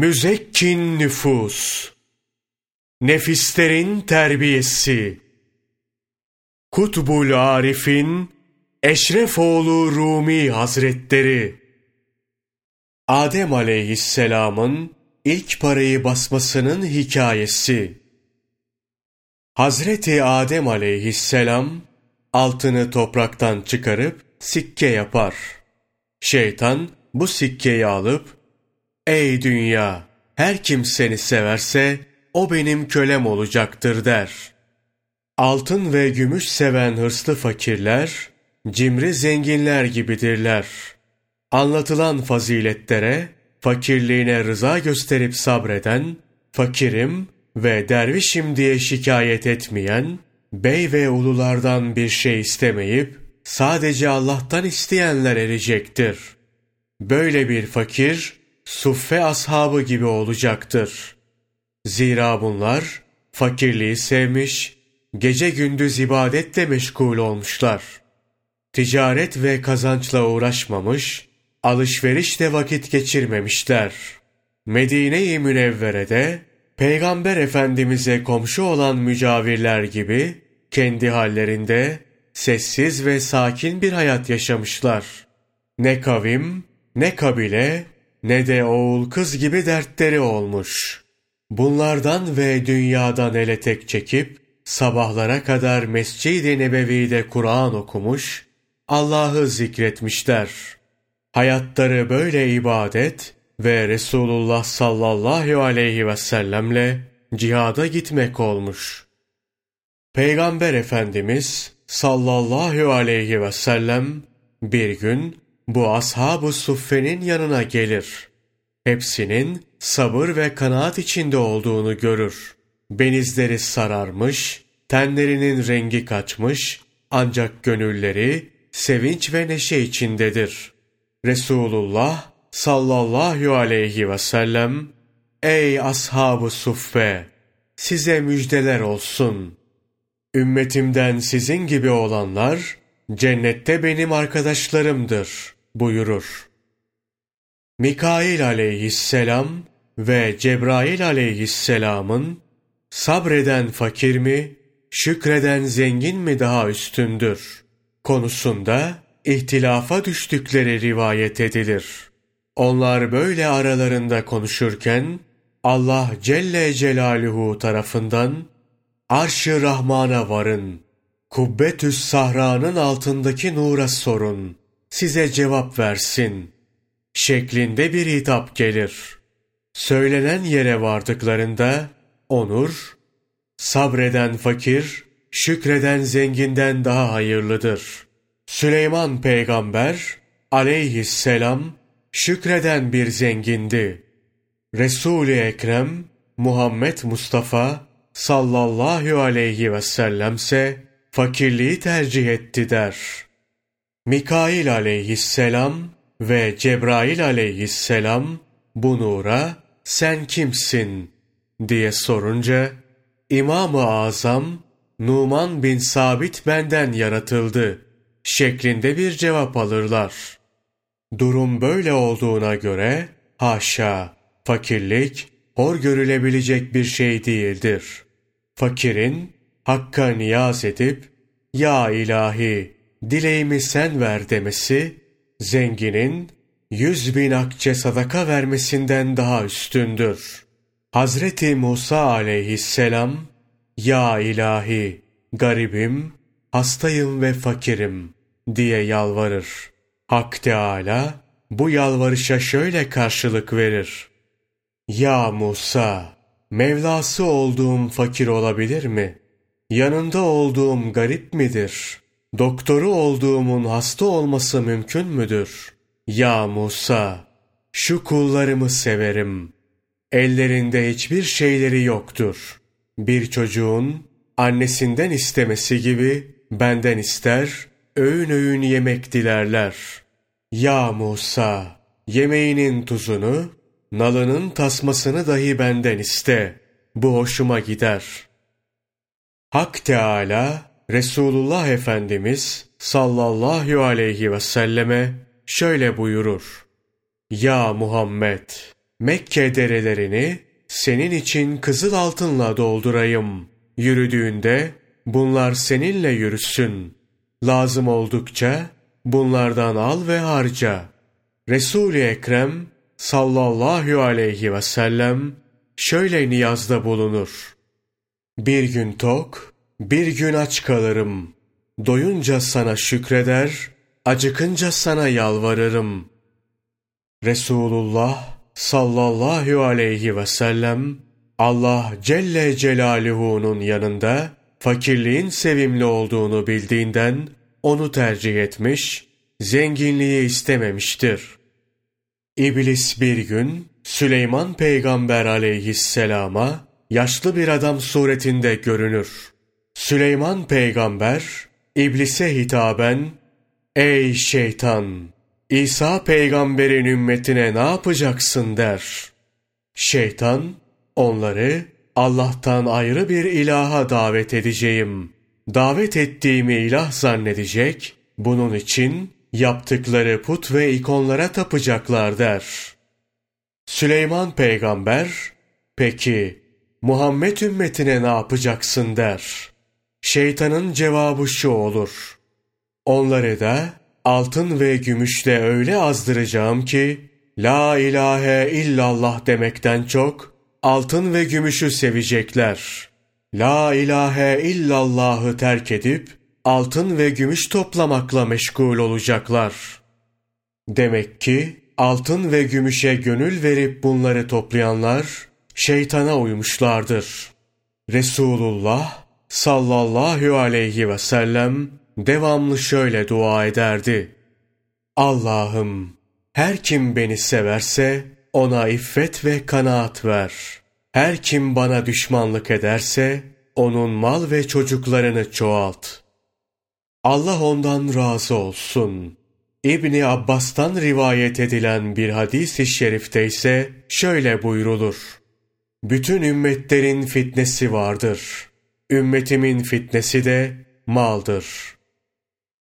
Müzekkin nüfus, nefislerin terbiyesi, Kutbul Arif'in Eşrefoğlu Rumi Hazretleri, Adem aleyhisselamın ilk parayı basmasının hikayesi, Hazreti Adem aleyhisselam altını topraktan çıkarıp sikke yapar. Şeytan bu sikkeyi alıp Ey dünya! Her kim seni severse o benim kölem olacaktır der. Altın ve gümüş seven hırslı fakirler, cimri zenginler gibidirler. Anlatılan faziletlere, fakirliğine rıza gösterip sabreden, fakirim ve dervişim diye şikayet etmeyen, bey ve ululardan bir şey istemeyip, sadece Allah'tan isteyenler erecektir. Böyle bir fakir, suffe ashabı gibi olacaktır. Zira bunlar fakirliği sevmiş, gece gündüz ibadetle meşgul olmuşlar. Ticaret ve kazançla uğraşmamış, alışverişle vakit geçirmemişler. Medine-i Münevvere'de Peygamber Efendimiz'e komşu olan mücavirler gibi kendi hallerinde sessiz ve sakin bir hayat yaşamışlar. Ne kavim, ne kabile, ne de oğul kız gibi dertleri olmuş. Bunlardan ve dünyadan ele tek çekip sabahlara kadar Mescid-i Nebevi'de Kur'an okumuş, Allah'ı zikretmişler. Hayatları böyle ibadet ve Resulullah sallallahu aleyhi ve sellemle cihada gitmek olmuş. Peygamber Efendimiz sallallahu aleyhi ve sellem bir gün bu ashab-ı suffenin yanına gelir. Hepsinin sabır ve kanaat içinde olduğunu görür. Benizleri sararmış, tenlerinin rengi kaçmış, ancak gönülleri sevinç ve neşe içindedir. Resulullah sallallahu aleyhi ve sellem, Ey ashab-ı suffe! Size müjdeler olsun. Ümmetimden sizin gibi olanlar, cennette benim arkadaşlarımdır buyurur. Mikail aleyhisselam ve Cebrail aleyhisselamın sabreden fakir mi, şükreden zengin mi daha üstündür konusunda ihtilafa düştükleri rivayet edilir. Onlar böyle aralarında konuşurken Allah Celle Celaluhu tarafından Arş-ı Rahman'a varın. Kubbetüs Sahra'nın altındaki nura sorun size cevap versin şeklinde bir hitap gelir. Söylenen yere vardıklarında onur, sabreden fakir, şükreden zenginden daha hayırlıdır. Süleyman peygamber aleyhisselam şükreden bir zengindi. Resul-i Ekrem Muhammed Mustafa sallallahu aleyhi ve sellemse fakirliği tercih etti der.'' Mikail aleyhisselam ve Cebrail aleyhisselam bu nura sen kimsin diye sorunca İmam-ı Azam Numan bin Sabit benden yaratıldı şeklinde bir cevap alırlar. Durum böyle olduğuna göre haşa fakirlik hor görülebilecek bir şey değildir. Fakirin hakka niyaz edip ya ilahi dileğimi sen ver demesi, zenginin yüz bin akçe sadaka vermesinden daha üstündür. Hazreti Musa aleyhisselam, Ya ilahi, garibim, hastayım ve fakirim diye yalvarır. Hak Teâlâ bu yalvarışa şöyle karşılık verir. Ya Musa, Mevlası olduğum fakir olabilir mi? Yanında olduğum garip midir? Doktoru olduğumun hasta olması mümkün müdür? Ya Musa, şu kullarımı severim. Ellerinde hiçbir şeyleri yoktur. Bir çocuğun annesinden istemesi gibi benden ister, öğün öğün yemek dilerler. Ya Musa, yemeğinin tuzunu, nalının tasmasını dahi benden iste. Bu hoşuma gider. Hak Teâlâ, Resulullah Efendimiz sallallahu aleyhi ve selleme şöyle buyurur. Ya Muhammed! Mekke derelerini senin için kızıl altınla doldurayım. Yürüdüğünde bunlar seninle yürüsün. Lazım oldukça bunlardan al ve harca. Resul-i Ekrem sallallahu aleyhi ve sellem şöyle niyazda bulunur. Bir gün tok, bir gün aç kalırım. Doyunca sana şükreder, acıkınca sana yalvarırım. Resulullah sallallahu aleyhi ve sellem Allah Celle Celaluhu'nun yanında fakirliğin sevimli olduğunu bildiğinden onu tercih etmiş, zenginliği istememiştir. İblis bir gün Süleyman peygamber aleyhisselama yaşlı bir adam suretinde görünür. Süleyman peygamber İblise hitaben Ey şeytan! İsa peygamberin ümmetine ne yapacaksın der. Şeytan onları Allah'tan ayrı bir ilaha davet edeceğim. Davet ettiğimi ilah zannedecek, bunun için yaptıkları put ve ikonlara tapacaklar der. Süleyman peygamber, peki Muhammed ümmetine ne yapacaksın der. Şeytanın cevabı şu olur. Onları da altın ve gümüşle öyle azdıracağım ki, La ilahe illallah demekten çok, altın ve gümüşü sevecekler. La ilahe illallahı terk edip, altın ve gümüş toplamakla meşgul olacaklar. Demek ki, altın ve gümüşe gönül verip bunları toplayanlar, şeytana uymuşlardır. Resulullah sallallahu aleyhi ve sellem devamlı şöyle dua ederdi. Allah'ım her kim beni severse ona iffet ve kanaat ver. Her kim bana düşmanlık ederse onun mal ve çocuklarını çoğalt. Allah ondan razı olsun. İbni Abbas'tan rivayet edilen bir hadis-i şerifte ise şöyle buyrulur. Bütün ümmetlerin fitnesi vardır. Ümmetimin fitnesi de maldır.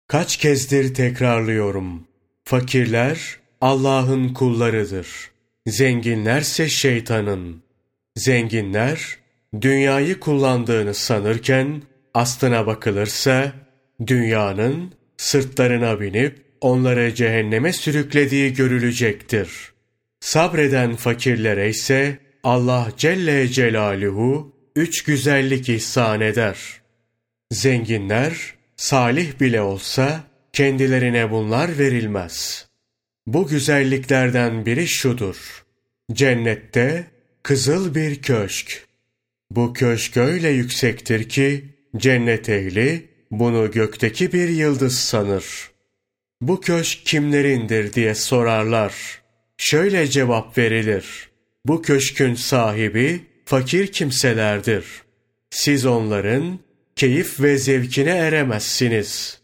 Kaç kezdir tekrarlıyorum. Fakirler Allah'ın kullarıdır. Zenginlerse şeytanın. Zenginler dünyayı kullandığını sanırken aslına bakılırsa dünyanın sırtlarına binip onları cehenneme sürüklediği görülecektir. Sabreden fakirlere ise Allah Celle Celaluhu üç güzellik ihsan eder. Zenginler, salih bile olsa kendilerine bunlar verilmez. Bu güzelliklerden biri şudur. Cennette kızıl bir köşk. Bu köşk öyle yüksektir ki cennet ehli bunu gökteki bir yıldız sanır. Bu köşk kimlerindir diye sorarlar. Şöyle cevap verilir. Bu köşkün sahibi fakir kimselerdir. Siz onların keyif ve zevkine eremezsiniz.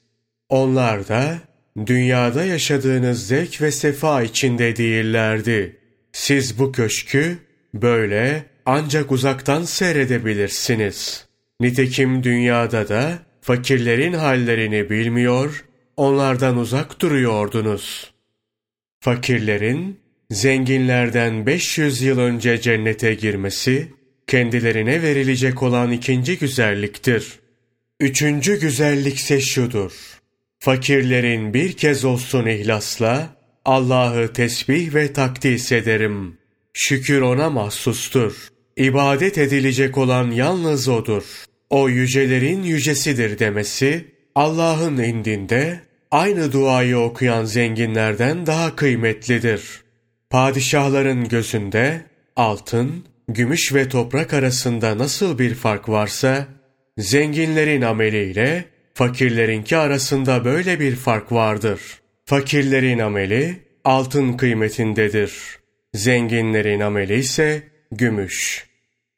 Onlar da dünyada yaşadığınız zevk ve sefa içinde değillerdi. Siz bu köşkü böyle ancak uzaktan seyredebilirsiniz. Nitekim dünyada da fakirlerin hallerini bilmiyor, onlardan uzak duruyordunuz. Fakirlerin zenginlerden 500 yıl önce cennete girmesi, kendilerine verilecek olan ikinci güzelliktir. Üçüncü güzellikse şudur. Fakirlerin bir kez olsun ihlasla, Allah'ı tesbih ve takdis ederim. Şükür ona mahsustur. İbadet edilecek olan yalnız O'dur. O yücelerin yücesidir demesi, Allah'ın indinde aynı duayı okuyan zenginlerden daha kıymetlidir.'' Padişahların gözünde altın, gümüş ve toprak arasında nasıl bir fark varsa, zenginlerin ameliyle fakirlerinki arasında böyle bir fark vardır. Fakirlerin ameli altın kıymetindedir. Zenginlerin ameli ise gümüş.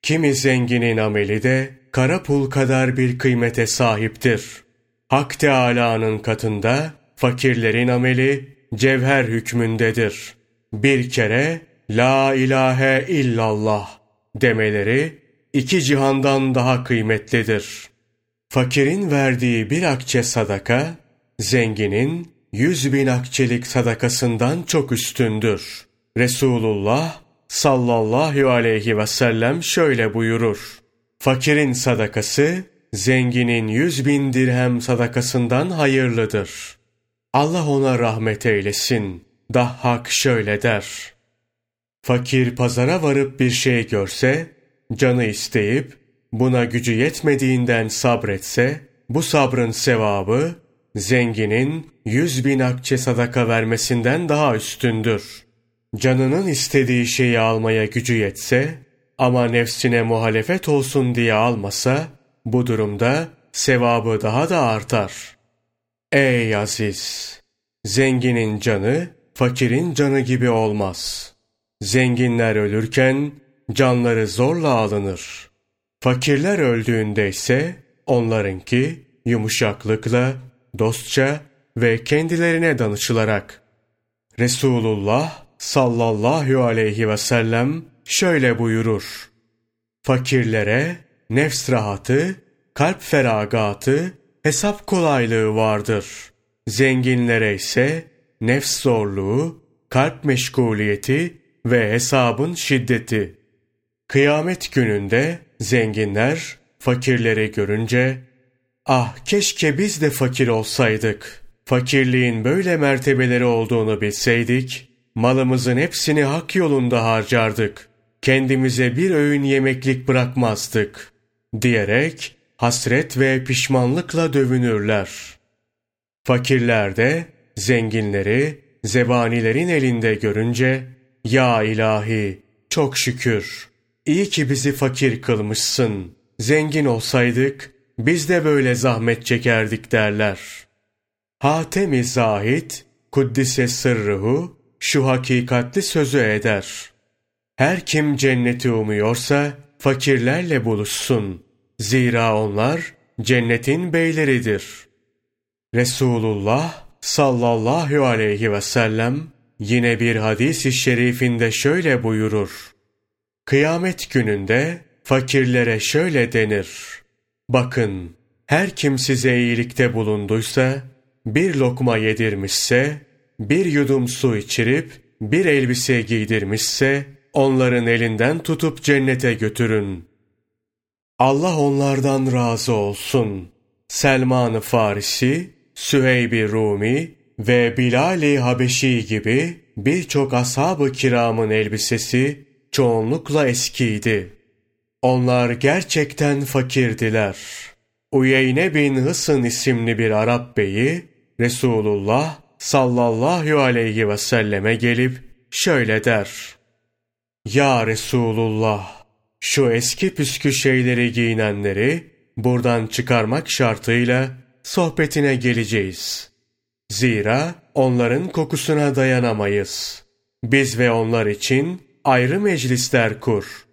Kimi zenginin ameli de kara pul kadar bir kıymete sahiptir. Hak Teâlâ'nın katında fakirlerin ameli cevher hükmündedir.'' Bir kere La ilahe illallah demeleri iki cihandan daha kıymetlidir. Fakirin verdiği bir akçe sadaka, zenginin yüz bin akçelik sadakasından çok üstündür. Resulullah sallallahu aleyhi ve sellem şöyle buyurur. Fakirin sadakası, zenginin yüz bin dirhem sadakasından hayırlıdır. Allah ona rahmet eylesin. Dahhak şöyle der. Fakir pazara varıp bir şey görse, canı isteyip, buna gücü yetmediğinden sabretse, bu sabrın sevabı, zenginin yüz bin akçe sadaka vermesinden daha üstündür. Canının istediği şeyi almaya gücü yetse, ama nefsine muhalefet olsun diye almasa, bu durumda sevabı daha da artar. Ey aziz! Zenginin canı, fakirin canı gibi olmaz. Zenginler ölürken, canları zorla alınır. Fakirler öldüğünde ise, onlarınki yumuşaklıkla, dostça ve kendilerine danışılarak. Resulullah sallallahu aleyhi ve sellem şöyle buyurur. Fakirlere nefs rahatı, kalp feragatı, hesap kolaylığı vardır. Zenginlere ise nefs zorluğu, kalp meşguliyeti ve hesabın şiddeti. Kıyamet gününde zenginler fakirleri görünce Ah keşke biz de fakir olsaydık. Fakirliğin böyle mertebeleri olduğunu bilseydik, malımızın hepsini hak yolunda harcardık. Kendimize bir öğün yemeklik bırakmazdık. Diyerek hasret ve pişmanlıkla dövünürler. Fakirler de zenginleri zebanilerin elinde görünce, Ya ilahi, çok şükür, iyi ki bizi fakir kılmışsın. Zengin olsaydık, biz de böyle zahmet çekerdik derler. Hatem-i Zahid, Kuddise sırrıhu, şu hakikatli sözü eder. Her kim cenneti umuyorsa, fakirlerle buluşsun. Zira onlar, cennetin beyleridir. Resulullah sallallahu aleyhi ve sellem, yine bir hadis-i şerifinde şöyle buyurur. Kıyamet gününde, fakirlere şöyle denir. Bakın, her kim size iyilikte bulunduysa, bir lokma yedirmişse, bir yudum su içirip, bir elbise giydirmişse, onların elinden tutup cennete götürün. Allah onlardan razı olsun. Selman-ı Farisi, Süheyb-i Rumi ve Bilal-i Habeşi gibi birçok ashab-ı kiramın elbisesi çoğunlukla eskiydi. Onlar gerçekten fakirdiler. Uyeyne bin Hısın isimli bir Arap beyi, Resulullah sallallahu aleyhi ve selleme gelip şöyle der. Ya Resulullah, şu eski püskü şeyleri giyinenleri buradan çıkarmak şartıyla sohbetine geleceğiz. Zira onların kokusuna dayanamayız. Biz ve onlar için ayrı meclisler kur.''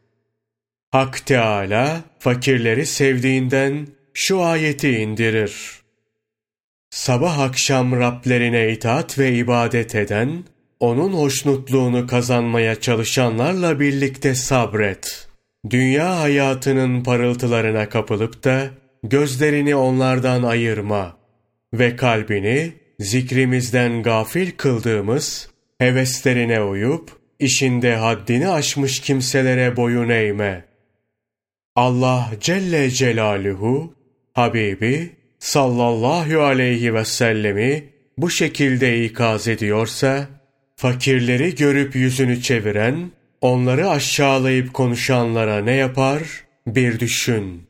Hak Teala fakirleri sevdiğinden şu ayeti indirir. Sabah akşam Rablerine itaat ve ibadet eden, onun hoşnutluğunu kazanmaya çalışanlarla birlikte sabret. Dünya hayatının parıltılarına kapılıp da gözlerini onlardan ayırma ve kalbini zikrimizden gafil kıldığımız heveslerine uyup işinde haddini aşmış kimselere boyun eğme.'' Allah Celle Celaluhu Habibi sallallahu aleyhi ve sellemi bu şekilde ikaz ediyorsa, fakirleri görüp yüzünü çeviren, onları aşağılayıp konuşanlara ne yapar? Bir düşün.